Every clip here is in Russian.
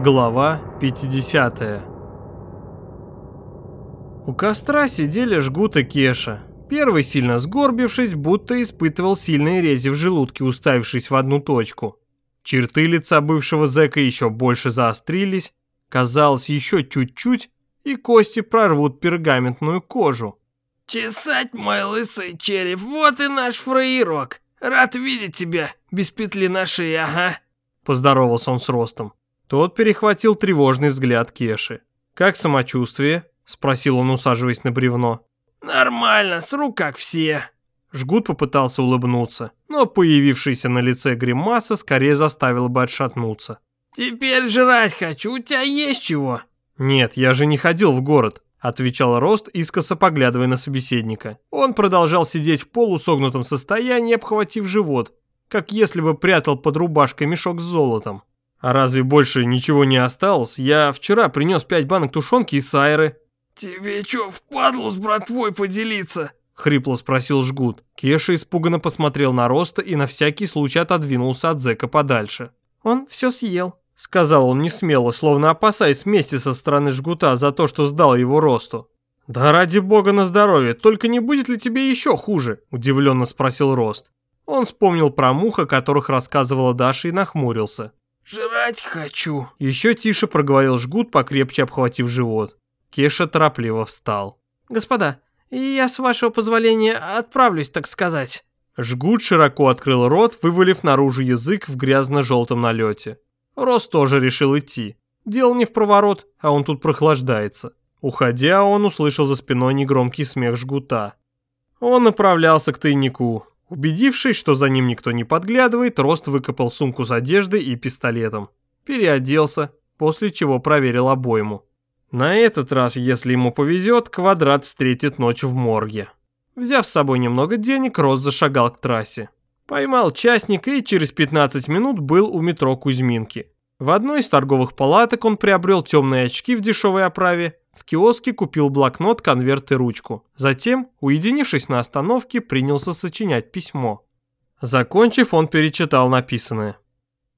Глава 50 У костра сидели Жгут и Кеша. Первый, сильно сгорбившись, будто испытывал сильные рези в желудке, уставившись в одну точку. Черты лица бывшего зэка еще больше заострились, казалось, еще чуть-чуть, и кости прорвут пергаментную кожу. «Чесать мой лысый череп, вот и наш фраерок. Рад видеть тебя, без петли на шее, ага», — поздоровался он с Ростом. Тот перехватил тревожный взгляд Кеши. «Как самочувствие?» – спросил он, усаживаясь на бревно. «Нормально, с рук как все». Жгут попытался улыбнуться, но появившаяся на лице гримаса скорее заставила бы отшатнуться. «Теперь жрать хочу, у тебя есть чего?» «Нет, я же не ходил в город», – отвечал Рост, искоса поглядывая на собеседника. Он продолжал сидеть в полусогнутом состоянии, обхватив живот, как если бы прятал под рубашкой мешок с золотом. А разве больше ничего не осталось? Я вчера принес пять банок тушенки и сайры. Тебе чё, впадлу с братвой поделиться? Хрипло спросил Жгут. Кеша испуганно посмотрел на Роста и на всякий случай отодвинулся от зэка подальше. Он все съел. Сказал он несмело, словно опасаясь мести со стороны Жгута за то, что сдал его Росту. «Да ради бога на здоровье, только не будет ли тебе еще хуже?» – удивленно спросил Рост. Он вспомнил про мух, о которых рассказывала Даша и нахмурился. «Жрать хочу!» Еще тише проговорил жгут, покрепче обхватив живот. Кеша торопливо встал. «Господа, я, с вашего позволения, отправлюсь, так сказать». Жгут широко открыл рот, вывалив наружу язык в грязно-желтом налете. Рос тоже решил идти. Дело не в проворот, а он тут прохлаждается. Уходя, он услышал за спиной негромкий смех жгута. Он направлялся к тайнику. Убедившись, что за ним никто не подглядывает, Рост выкопал сумку с одеждой и пистолетом. Переоделся, после чего проверил обойму. На этот раз, если ему повезет, квадрат встретит ночь в морге. Взяв с собой немного денег, Рост зашагал к трассе. Поймал частника и через 15 минут был у метро Кузьминки. В одной из торговых палаток он приобрел темные очки в дешевой оправе, в киоске купил блокнот, конверт и ручку. Затем, уединившись на остановке, принялся сочинять письмо. Закончив, он перечитал написанное.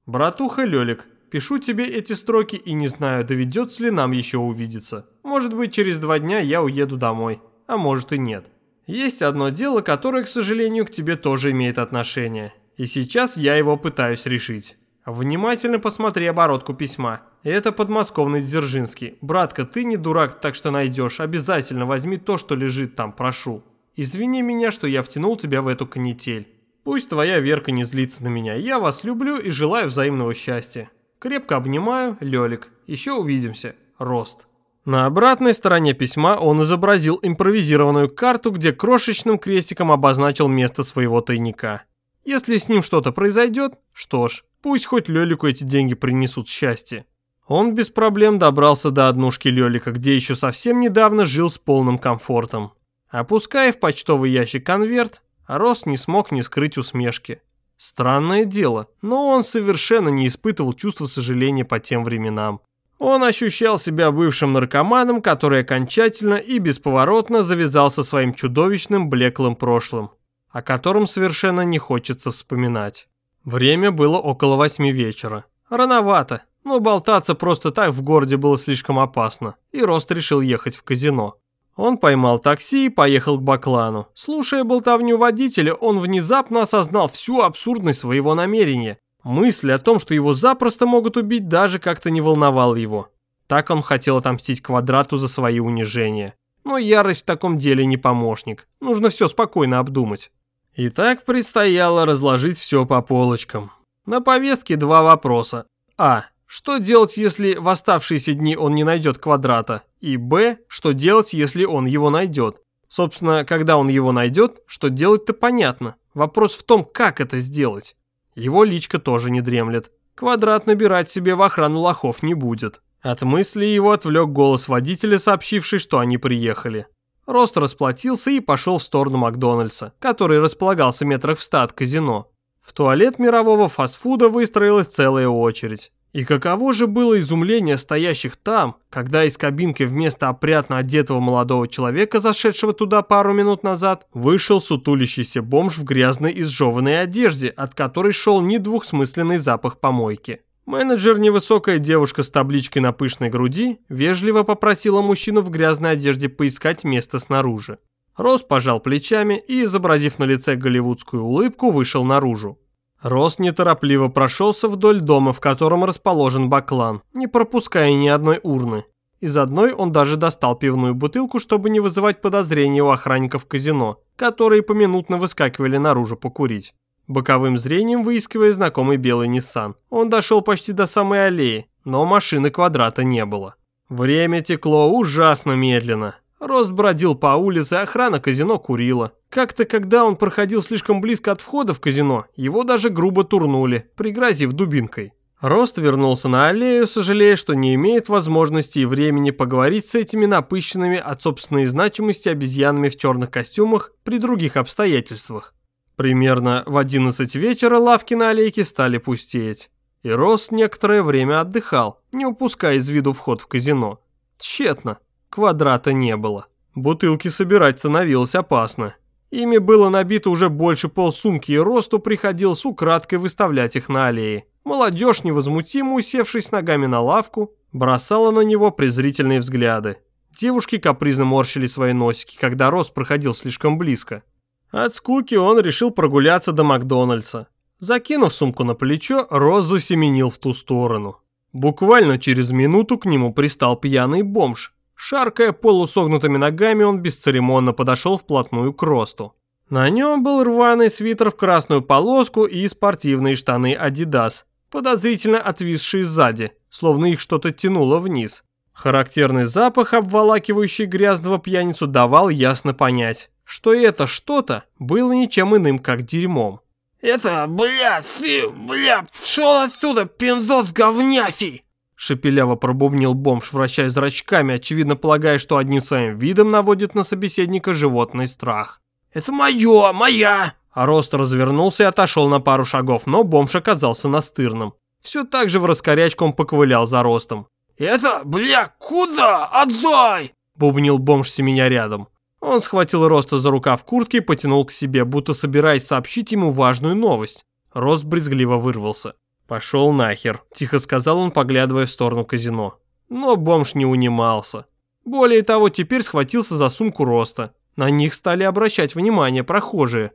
«Братуха Лёлик, пишу тебе эти строки и не знаю, доведется ли нам еще увидеться. Может быть, через два дня я уеду домой, а может и нет. Есть одно дело, которое, к сожалению, к тебе тоже имеет отношение. И сейчас я его пытаюсь решить. Внимательно посмотри оборотку письма. Это подмосковный Дзержинский. Братка, ты не дурак, так что найдешь. Обязательно возьми то, что лежит там, прошу. Извини меня, что я втянул тебя в эту канитель. Пусть твоя Верка не злится на меня. Я вас люблю и желаю взаимного счастья. Крепко обнимаю, Лёлик. Еще увидимся. Рост. На обратной стороне письма он изобразил импровизированную карту, где крошечным крестиком обозначил место своего тайника. Если с ним что-то произойдет, что ж, пусть хоть Лёлику эти деньги принесут счастье. Он без проблем добрался до однушки Лёлика, где еще совсем недавно жил с полным комфортом. Опуская в почтовый ящик конверт, Рос не смог не скрыть усмешки. Странное дело, но он совершенно не испытывал чувства сожаления по тем временам. Он ощущал себя бывшим наркоманом, который окончательно и бесповоротно завязался своим чудовищным блеклым прошлым о котором совершенно не хочется вспоминать. Время было около восьми вечера. Рановато, но болтаться просто так в городе было слишком опасно, и Рост решил ехать в казино. Он поймал такси и поехал к Баклану. Слушая болтовню водителя, он внезапно осознал всю абсурдность своего намерения. Мысль о том, что его запросто могут убить, даже как-то не волновала его. Так он хотел отомстить Квадрату за свои унижения. Но ярость в таком деле не помощник. Нужно все спокойно обдумать. И так предстояло разложить все по полочкам. На повестке два вопроса. А. Что делать, если в оставшиеся дни он не найдет квадрата? И Б. Что делать, если он его найдет? Собственно, когда он его найдет, что делать-то понятно. Вопрос в том, как это сделать. Его личка тоже не дремлет. Квадрат набирать себе в охрану лохов не будет. От мысли его отвлек голос водителя, сообщивший, что они приехали. Рост расплатился и пошел в сторону Макдональдса, который располагался метрах в ста от казино. В туалет мирового фастфуда выстроилась целая очередь. И каково же было изумление стоящих там, когда из кабинки вместо опрятно одетого молодого человека, зашедшего туда пару минут назад, вышел сутулящийся бомж в грязной изжеванной одежде, от которой шел недвухсмысленный запах помойки. Менеджер, невысокая девушка с табличкой на пышной груди, вежливо попросила мужчину в грязной одежде поискать место снаружи. Рос пожал плечами и, изобразив на лице голливудскую улыбку, вышел наружу. Рос неторопливо прошелся вдоль дома, в котором расположен баклан, не пропуская ни одной урны. Из одной он даже достал пивную бутылку, чтобы не вызывать подозрений у охранников казино, которые поминутно выскакивали наружу покурить. Боковым зрением выискивая знакомый белый Nissan, он дошел почти до самой аллеи, но машины квадрата не было. Время текло ужасно медленно. Рост бродил по улице, охрана казино курила. Как-то, когда он проходил слишком близко от входа в казино, его даже грубо турнули, пригрозив дубинкой. Рост вернулся на аллею, сожалея, что не имеет возможности и времени поговорить с этими напыщенными от собственной значимости обезьянами в черных костюмах при других обстоятельствах. Примерно в 11 вечера лавки на аллейке стали пустеть. И Рост некоторое время отдыхал, не упуская из виду вход в казино. Тщетно. Квадрата не было. Бутылки собирать становилось опасно. Ими было набито уже больше полсумки, и Росту приходилось украдкой выставлять их на аллее. Молодежь, невозмутимо усевшись ногами на лавку, бросала на него презрительные взгляды. Девушки капризно морщили свои носики, когда Рост проходил слишком близко. От скуки он решил прогуляться до Макдональдса. Закинув сумку на плечо, Рост засеменил в ту сторону. Буквально через минуту к нему пристал пьяный бомж. Шаркая полусогнутыми ногами, он бесцеремонно подошел вплотную к Росту. На нем был рваный свитер в красную полоску и спортивные штаны Adidas, подозрительно отвисшие сзади, словно их что-то тянуло вниз. Характерный запах, обволакивающий грязного пьяницу, давал ясно понять, что это что-то было ничем иным, как дерьмом. «Это, бля, ты, бля, шел отсюда, пиндос говнясий!» Шепеляво пробубнил бомж, вращая зрачками, очевидно полагая, что одним своим видом наводит на собеседника животный страх. «Это мое, моя!» А Рост развернулся и отошел на пару шагов, но бомж оказался настырным. Все так же в раскорячку он поковылял за Ростом. «Это, бля, куда? Отдай!» Бубнил бомж семеня рядом. Он схватил Роста за рукав куртки и потянул к себе, будто собираясь сообщить ему важную новость. Рост брезгливо вырвался. «Пошел нахер», – тихо сказал он, поглядывая в сторону казино. Но бомж не унимался. Более того, теперь схватился за сумку роста. На них стали обращать внимание прохожие.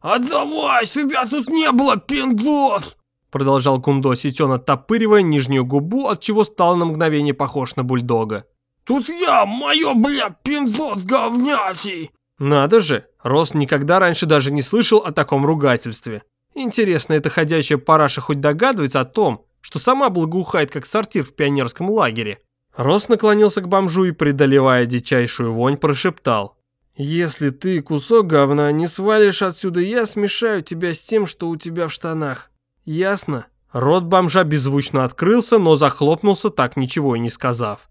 «Отдавай, тебя тут не было, пиндос!» Продолжал кундосить он, оттопыривая нижнюю губу, от чего стал на мгновение похож на бульдога. «Тут я, мое, бля, пиндос говнясий!» Надо же, Рост никогда раньше даже не слышал о таком ругательстве. Интересно, эта ходячая параша хоть догадывается о том, что сама благоухает как сортир в пионерском лагере? Рос наклонился к бомжу и, преодолевая дичайшую вонь, прошептал. «Если ты, кусок говна, не свалишь отсюда, я смешаю тебя с тем, что у тебя в штанах. Ясно?» Рот бомжа беззвучно открылся, но захлопнулся, так ничего и не сказав.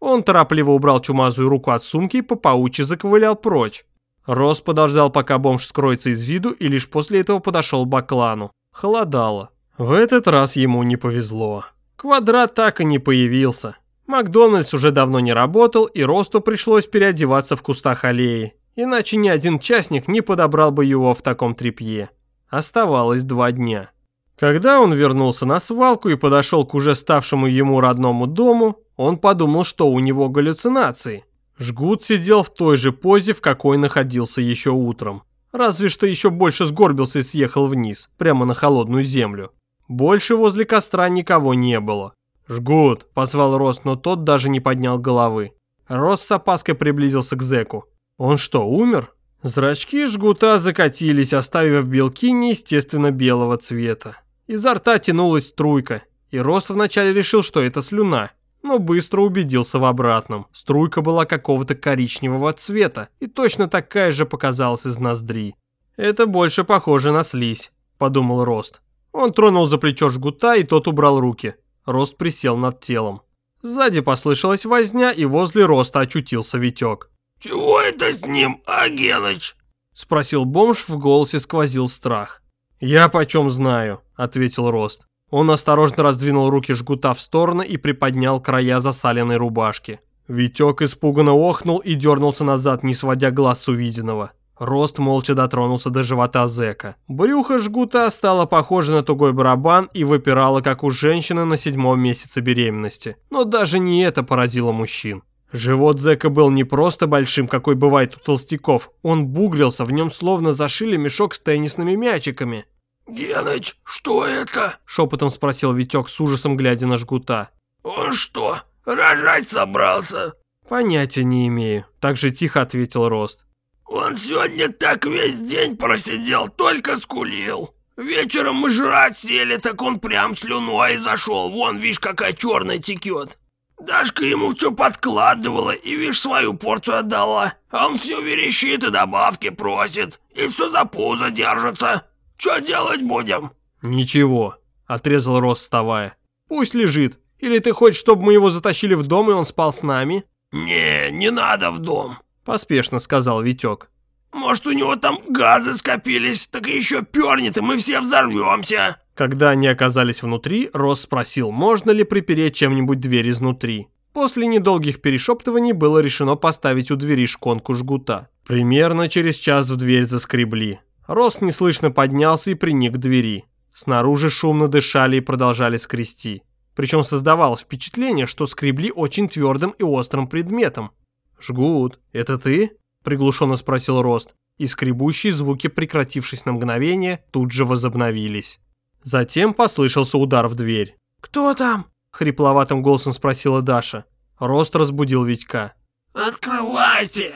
Он торопливо убрал чумазую руку от сумки и по паучьи заковылял прочь. Рос подождал, пока бомж скроется из виду, и лишь после этого подошел к Баклану. Холодало. В этот раз ему не повезло. Квадрат так и не появился. Макдональдс уже давно не работал, и Росту пришлось переодеваться в кустах аллеи. Иначе ни один частник не подобрал бы его в таком тряпье. Оставалось два дня. Когда он вернулся на свалку и подошел к уже ставшему ему родному дому, он подумал, что у него галлюцинации. Жгут сидел в той же позе, в какой находился еще утром. Разве что еще больше сгорбился и съехал вниз, прямо на холодную землю. Больше возле костра никого не было. «Жгут!» – позвал Рост, но тот даже не поднял головы. Рост с опаской приблизился к зэку. «Он что, умер?» Зрачки жгута закатились, оставив белки неестественно белого цвета. Изо рта тянулась струйка, и Рост вначале решил, что это слюна но быстро убедился в обратном. Струйка была какого-то коричневого цвета и точно такая же показалась из ноздри. «Это больше похоже на слизь», – подумал Рост. Он тронул за плечо жгута, и тот убрал руки. Рост присел над телом. Сзади послышалась возня, и возле Роста очутился Витек. «Чего это с ним, Агеныч?» – спросил бомж, в голосе сквозил страх. «Я почем знаю», – ответил Рост. Он осторожно раздвинул руки жгута в стороны и приподнял края засаленной рубашки. Витек испуганно охнул и дернулся назад, не сводя глаз с увиденного. Рост молча дотронулся до живота зэка. Брюхо жгута стало похоже на тугой барабан и выпирало, как у женщины на седьмом месяце беременности. Но даже не это поразило мужчин. Живот зэка был не просто большим, какой бывает у толстяков. Он бугрился, в нем словно зашили мешок с теннисными мячиками. «Геныч, что это?» – шепотом спросил Витек с ужасом, глядя на жгута. «Он что, рожать собрался?» «Понятия не имею», – так же тихо ответил Рост. Он сегодня так весь день просидел, только скулил. Вечером мы жрать сели, так он прям слюной зашел. Вон, видишь, какая черная текет. Дашка ему все подкладывала и, видишь, свою порцию отдала. А он все верещит и добавки просит. И все за пузо держится. Что делать будем? Ничего, отрезал Рос, вставая. Пусть лежит. Или ты хочешь, чтобы мы его затащили в дом и он спал с нами? Не, не надо в дом. Поспешно сказал Витек. Может, у него там газы скопились, так еще пернет, и мы все взорвемся. Когда они оказались внутри, Росс спросил, можно ли припереть чем-нибудь дверь изнутри. После недолгих перешептываний было решено поставить у двери шконку жгута. Примерно через час в дверь заскребли. Росс неслышно поднялся и приник к двери. Снаружи шумно дышали и продолжали скрести. Причем создавалось впечатление, что скребли очень твердым и острым предметом. «Жгут, это ты?» – приглушенно спросил Рост, и скребущие звуки, прекратившись на мгновение, тут же возобновились. Затем послышался удар в дверь. «Кто там?» – хрипловатым голосом спросила Даша. Рост разбудил Витька. «Открывайте!»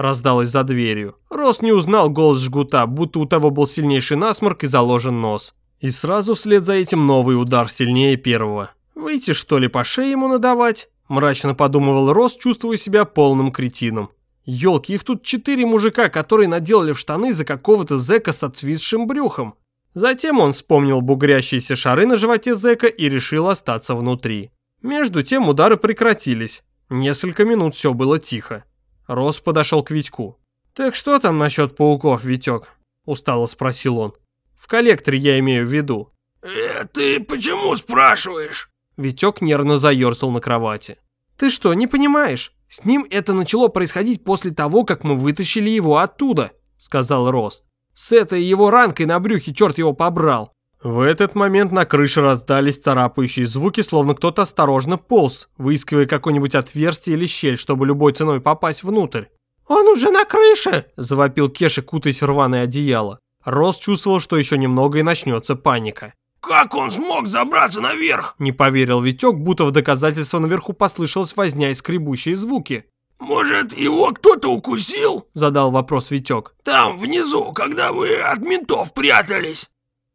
Раздалось за дверью. Рост не узнал голос жгута, будто у того был сильнейший насморк и заложен нос. И сразу вслед за этим новый удар сильнее первого. Выйти что ли по шее ему надавать? Мрачно подумывал Рос, чувствуя себя полным кретином. Ёлки, их тут четыре мужика, которые наделали в штаны за какого-то зэка с отвисшим брюхом. Затем он вспомнил бугрящиеся шары на животе зэка и решил остаться внутри. Между тем удары прекратились. Несколько минут все было тихо. Рос подошел к Витьку. «Так что там насчет пауков, Витек?» – устало спросил он. «В коллекторе я имею в виду». «Э, ты почему спрашиваешь?» Витек нервно заерзал на кровати. «Ты что, не понимаешь? С ним это начало происходить после того, как мы вытащили его оттуда», сказал Рост. «С этой его ранкой на брюхе черт его побрал». В этот момент на крыше раздались царапающие звуки, словно кто-то осторожно полз, выискивая какое-нибудь отверстие или щель, чтобы любой ценой попасть внутрь. «Он уже на крыше!» – завопил Кеша, кутаясь в рваное одеяло. Рост чувствовал, что еще немного и начнется паника. «Как он смог забраться наверх?» Не поверил Витек, будто в доказательство наверху послышалась возня и скребущие звуки. «Может, его кто-то укусил?» Задал вопрос Витек. «Там, внизу, когда вы от ментов прятались».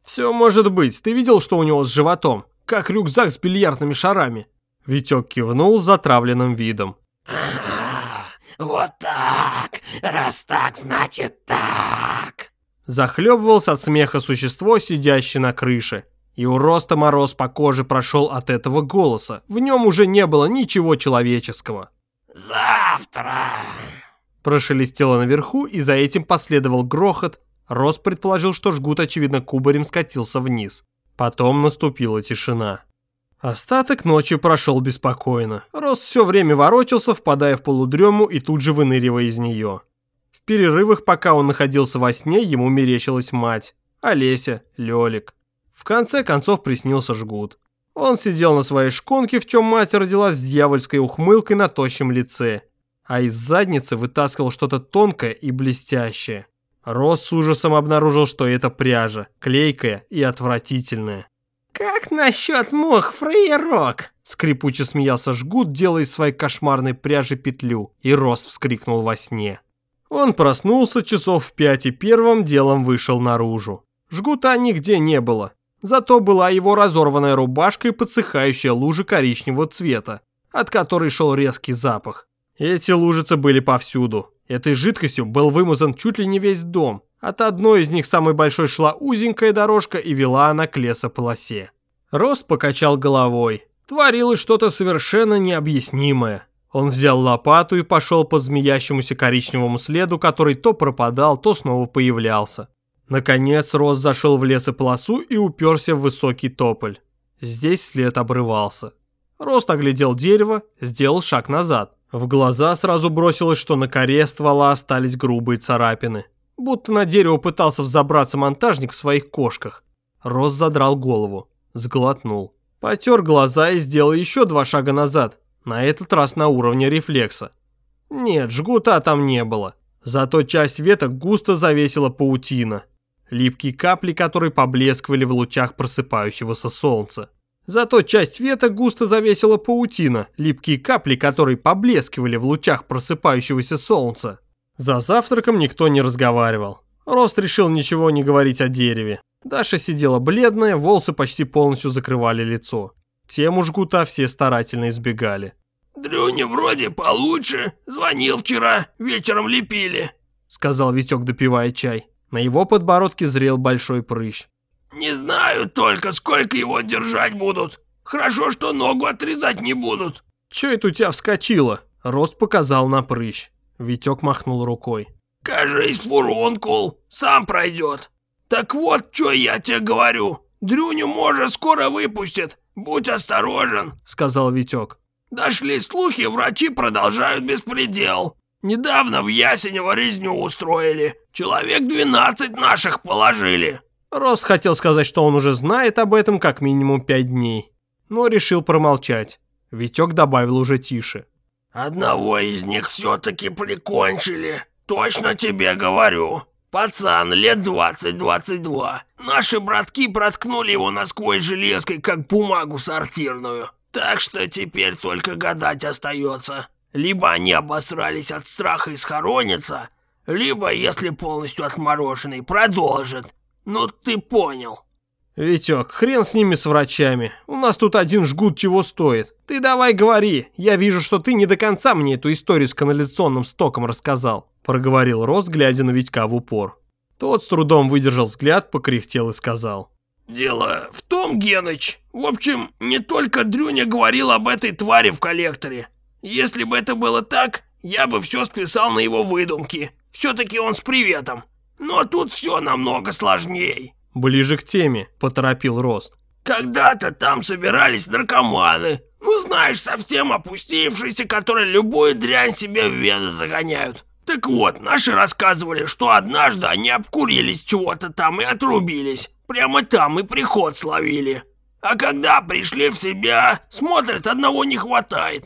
«Все может быть. Ты видел, что у него с животом? Как рюкзак с бильярдными шарами». Витек кивнул с затравленным видом. «Ага, вот так. Раз так, значит так». Захлебывался от смеха существо, сидящее на крыше. И у Роста мороз по коже прошел от этого голоса. В нем уже не было ничего человеческого. «Завтра!» Прошелестело наверху, и за этим последовал грохот. Рост предположил, что жгут, очевидно, кубарем скатился вниз. Потом наступила тишина. Остаток ночи прошел беспокойно. Рост все время ворочался, впадая в полудрему и тут же выныривая из нее. В перерывах, пока он находился во сне, ему мерещилась мать. Олеся, Лёлик. В конце концов приснился жгут. Он сидел на своей шконке, в чем мать родилась с дьявольской ухмылкой на тощем лице, а из задницы вытаскивал что-то тонкое и блестящее. Рос с ужасом обнаружил, что это пряжа, клейкая и отвратительная. «Как насчет мух, фрейрок?» Скрипуче смеялся жгут, делая из своей кошмарной пряжи петлю, и Рос вскрикнул во сне. Он проснулся часов в пять и первым делом вышел наружу. Жгута нигде не было. Зато была его разорванная рубашка и подсыхающая лужа коричневого цвета, от которой шел резкий запах. Эти лужицы были повсюду. Этой жидкостью был вымазан чуть ли не весь дом. От одной из них самой большой шла узенькая дорожка и вела она к лесополосе. Рост покачал головой. Творилось что-то совершенно необъяснимое. Он взял лопату и пошел по змеящемуся коричневому следу, который то пропадал, то снова появлялся. Наконец Рос зашел в лесополосу и уперся в высокий тополь. Здесь след обрывался. Рост оглядел дерево, сделал шаг назад. В глаза сразу бросилось, что на коре ствола остались грубые царапины. будто на дерево пытался взобраться монтажник в своих кошках. Рос задрал голову, сглотнул. Потер глаза и сделал еще два шага назад, на этот раз на уровне рефлекса. Нет, жгута там не было. Зато часть веток густо завесила паутина. Липкие капли, которые поблескивали в лучах просыпающегося солнца. Зато часть веток густо завесила паутина, липкие капли, которые поблескивали в лучах просыпающегося солнца. За завтраком никто не разговаривал. Рост решил ничего не говорить о дереве. Даша сидела бледная, волосы почти полностью закрывали лицо. Тему жгута все старательно избегали. «Дрюня вроде получше. Звонил вчера, вечером лепили», — сказал Витек, допивая чай. На его подбородке зрел большой прыщ. «Не знаю только, сколько его держать будут. Хорошо, что ногу отрезать не будут». «Чё это у тебя вскочило?» Рост показал на прыщ. Витек махнул рукой. «Кажись, фурункул. Сам пройдет. Так вот, что я тебе говорю. Дрюню, может, скоро выпустят. Будь осторожен», — сказал Витек. «Дошли слухи, врачи продолжают беспредел. Недавно в Ясенево резню устроили. Человек 12 наших положили». Рост хотел сказать, что он уже знает об этом как минимум пять дней, но решил промолчать. Витек добавил уже тише. «Одного из них все-таки прикончили. Точно тебе говорю. Пацан, лет 20-22. Наши братки проткнули его насквозь железкой, как бумагу сортирную. Так что теперь только гадать остается. Либо они обосрались от страха и схоронятся, либо, если полностью отмороженный, продолжат. Ну ты понял. Витек, хрен с ними с врачами. У нас тут один жгут чего стоит. Ты давай говори. Я вижу, что ты не до конца мне эту историю с канализационным стоком рассказал. Проговорил Рост, глядя на Витька в упор. Тот с трудом выдержал взгляд, покряхтел и сказал. «Дело в том, Геныч, в общем, не только Дрюня говорил об этой твари в коллекторе. Если бы это было так, я бы все списал на его выдумки. Все-таки он с приветом. Но тут все намного сложнее. «Ближе к теме», — поторопил Рост. «Когда-то там собирались наркоманы. Ну, знаешь, совсем опустившиеся, которые любую дрянь себе в вены загоняют. Так вот, наши рассказывали, что однажды они обкурились чего-то там и отрубились. Прямо там и приход словили. А когда пришли в себя, смотрят, одного не хватает».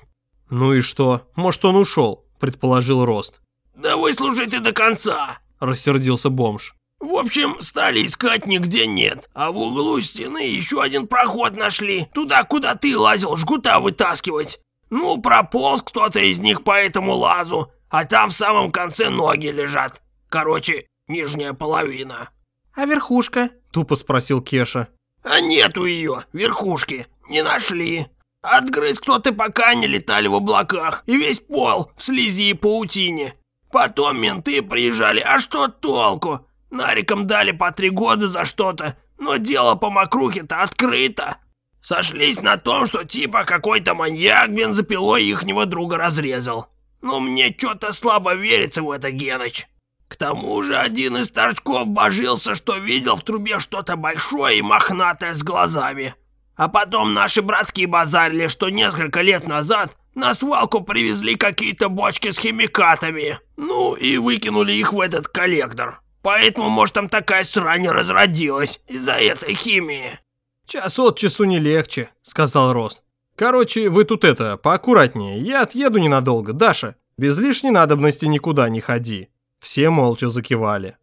«Ну и что? Может, он ушел?» — предположил Рост. «Да выслушайте до конца», — рассердился бомж. В общем, стали искать нигде нет, а в углу стены еще один проход нашли, туда, куда ты лазил жгута вытаскивать. Ну, прополз кто-то из них по этому лазу, а там в самом конце ноги лежат. Короче, нижняя половина. «А верхушка?» – тупо спросил Кеша. «А нету ее, верхушки, не нашли. Отгрыз кто-то, пока не летали в облаках, и весь пол в слизи и паутине. Потом менты приезжали, а что толку? Нарикам дали по три года за что-то, но дело по мокрухе-то открыто. Сошлись на том, что типа какой-то маньяк бензопилой ихнего друга разрезал. Но мне что-то слабо верится в это, Геныч. К тому же один из торчков божился, что видел в трубе что-то большое и мохнатое с глазами. А потом наши братки базарили, что несколько лет назад на свалку привезли какие-то бочки с химикатами. Ну и выкинули их в этот коллектор. Поэтому, может, там такая срань разродилась из-за этой химии. Час от часу не легче, сказал Рост. Короче, вы тут это, поаккуратнее. Я отъеду ненадолго, Даша. Без лишней надобности никуда не ходи. Все молча закивали.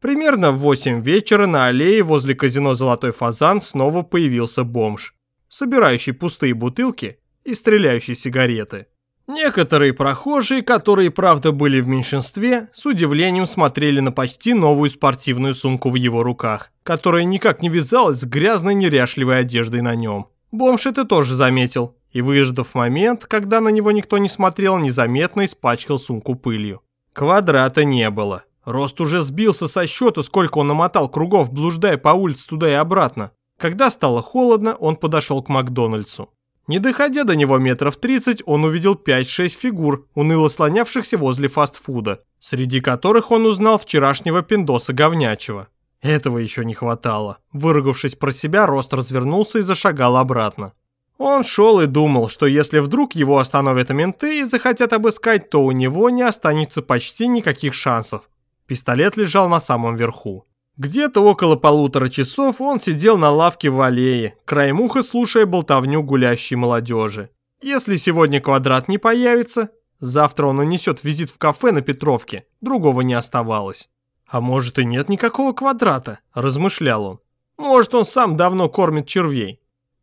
Примерно в 8 вечера на аллее возле казино «Золотой фазан» снова появился бомж, собирающий пустые бутылки и стреляющий сигареты. Некоторые прохожие, которые, правда, были в меньшинстве, с удивлением смотрели на почти новую спортивную сумку в его руках, которая никак не вязалась с грязной неряшливой одеждой на нем. Бомж это тоже заметил, и, выждав момент, когда на него никто не смотрел, незаметно испачкал сумку пылью. Квадрата не было. Рост уже сбился со счета, сколько он намотал кругов, блуждая по улице туда и обратно. Когда стало холодно, он подошел к Макдональдсу. Не доходя до него метров 30, он увидел 5-6 фигур, уныло слонявшихся возле фастфуда, среди которых он узнал вчерашнего пиндоса говнячего. Этого еще не хватало. Выругавшись про себя, Рост развернулся и зашагал обратно. Он шел и думал, что если вдруг его остановят менты и захотят обыскать, то у него не останется почти никаких шансов. Пистолет лежал на самом верху. Где-то около полутора часов он сидел на лавке в аллее, краем уха слушая болтовню гулящей молодежи. Если сегодня квадрат не появится, завтра он нанесет визит в кафе на Петровке, другого не оставалось. А может и нет никакого квадрата, размышлял он. Может он сам давно кормит червей.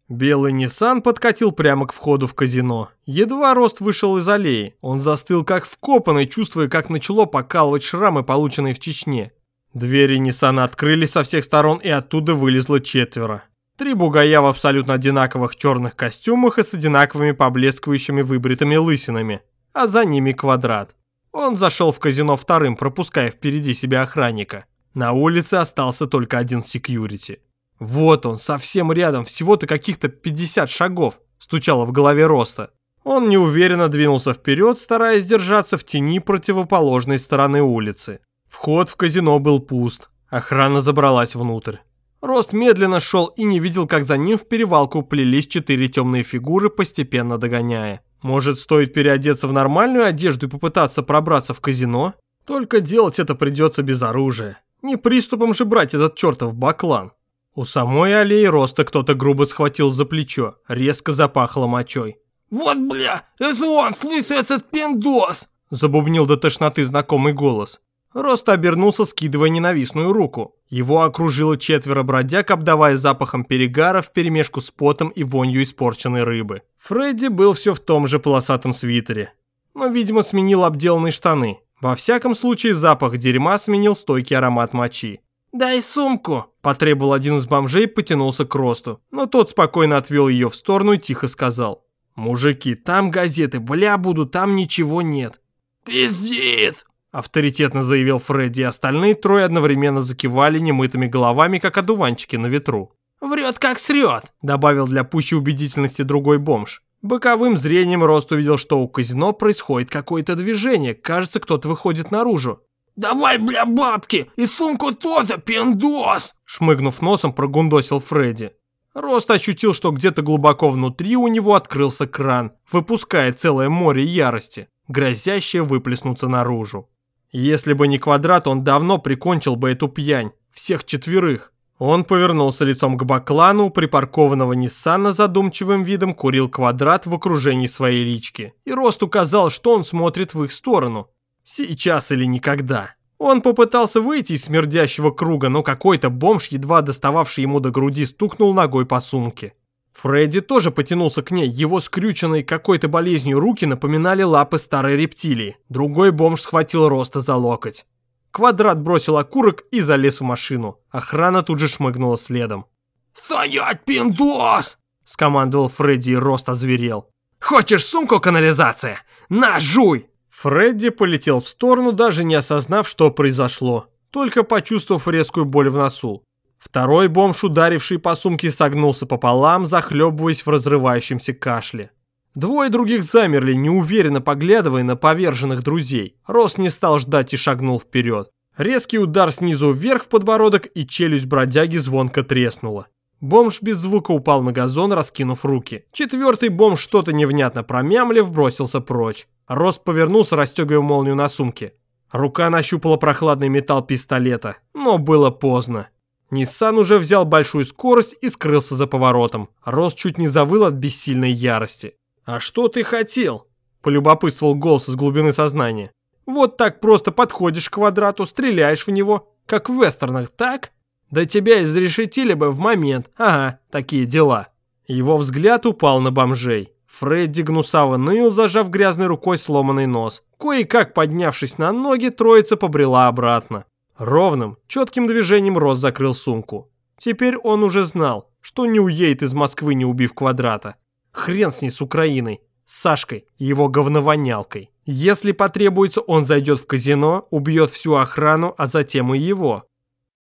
Белый Ниссан подкатил прямо к входу в казино. Едва Рост вышел из аллеи, он застыл как вкопанный, чувствуя, как начало покалывать шрамы, полученные в Чечне. Двери Ниссана открылись со всех сторон, и оттуда вылезло четверо. Три бугая в абсолютно одинаковых черных костюмах и с одинаковыми поблескивающими выбритыми лысинами, а за ними квадрат. Он зашел в казино вторым, пропуская впереди себя охранника. На улице остался только один секьюрити. Вот он, совсем рядом, всего-то каких-то 50 шагов, стучало в голове Роста. Он неуверенно двинулся вперед, стараясь держаться в тени противоположной стороны улицы. Вход в казино был пуст. Охрана забралась внутрь. Рост медленно шел и не видел, как за ним в перевалку плелись четыре темные фигуры, постепенно догоняя. Может, стоит переодеться в нормальную одежду и попытаться пробраться в казино? Только делать это придется без оружия. Не приступом же брать этот чертов баклан. У самой аллеи роста кто-то грубо схватил за плечо, резко запахло мочой. «Вот бля, это он, слышь, этот пиндос!» Забубнил до тошноты знакомый голос. Рост обернулся, скидывая ненавистную руку. Его окружило четверо бродяг, обдавая запахом перегара вперемешку с потом и вонью испорченной рыбы. Фредди был все в том же полосатом свитере, но, видимо, сменил обделанные штаны. Во всяком случае, запах дерьма сменил стойкий аромат мочи. «Дай сумку!» – потребовал один из бомжей, потянулся к Росту. Но тот спокойно отвел ее в сторону и тихо сказал. «Мужики, там газеты, бля буду, там ничего нет». «Пиздец!» Авторитетно заявил Фредди, и остальные трое одновременно закивали немытыми головами, как одуванчики на ветру. «Врет как срет», — добавил для пущей убедительности другой бомж. Боковым зрением Рост увидел, что у казино происходит какое-то движение, кажется, кто-то выходит наружу. «Давай, бля, бабки, и сумку тоже, пиндос!» Шмыгнув носом, прогундосил Фредди. Рост ощутил, что где-то глубоко внутри у него открылся кран, выпуская целое море ярости, грозящее выплеснуться наружу. Если бы не квадрат, он давно прикончил бы эту пьянь, всех четверых. Он повернулся лицом к баклану, припаркованного Ниссана задумчивым видом курил квадрат в окружении своей лички. И Рост указал, что он смотрит в их сторону. Сейчас или никогда. Он попытался выйти из смердящего круга, но какой-то бомж, едва достававший ему до груди, стукнул ногой по сумке. Фредди тоже потянулся к ней, его скрюченные какой-то болезнью руки напоминали лапы старой рептилии. Другой бомж схватил Роста за локоть. Квадрат бросил окурок и залез в машину. Охрана тут же шмыгнула следом. «Стоять, пиндос!» – скомандовал Фредди и Рост озверел. «Хочешь сумку канализация? На, жуй!» Фредди полетел в сторону, даже не осознав, что произошло, только почувствовав резкую боль в носу. Второй бомж, ударивший по сумке, согнулся пополам, захлебываясь в разрывающемся кашле. Двое других замерли, неуверенно поглядывая на поверженных друзей. Рос не стал ждать и шагнул вперед. Резкий удар снизу вверх в подбородок, и челюсть бродяги звонко треснула. Бомж без звука упал на газон, раскинув руки. Четвертый бомж, что-то невнятно промямлив, бросился прочь. Рост повернулся, расстегивая молнию на сумке. Рука нащупала прохладный металл пистолета, но было поздно. Ниссан уже взял большую скорость и скрылся за поворотом. Рост чуть не завыл от бессильной ярости. «А что ты хотел?» – полюбопытствовал голос из глубины сознания. «Вот так просто подходишь к квадрату, стреляешь в него, как в вестернах, так? Да тебя изрешетили бы в момент, ага, такие дела». Его взгляд упал на бомжей. Фредди гнусаво ныл, зажав грязной рукой сломанный нос. Кое-как поднявшись на ноги, троица побрела обратно. Ровным, четким движением Рос закрыл сумку. Теперь он уже знал, что не уедет из Москвы, не убив квадрата. Хрен с ней с Украиной, с Сашкой и его говновонялкой. Если потребуется, он зайдет в казино, убьет всю охрану, а затем и его.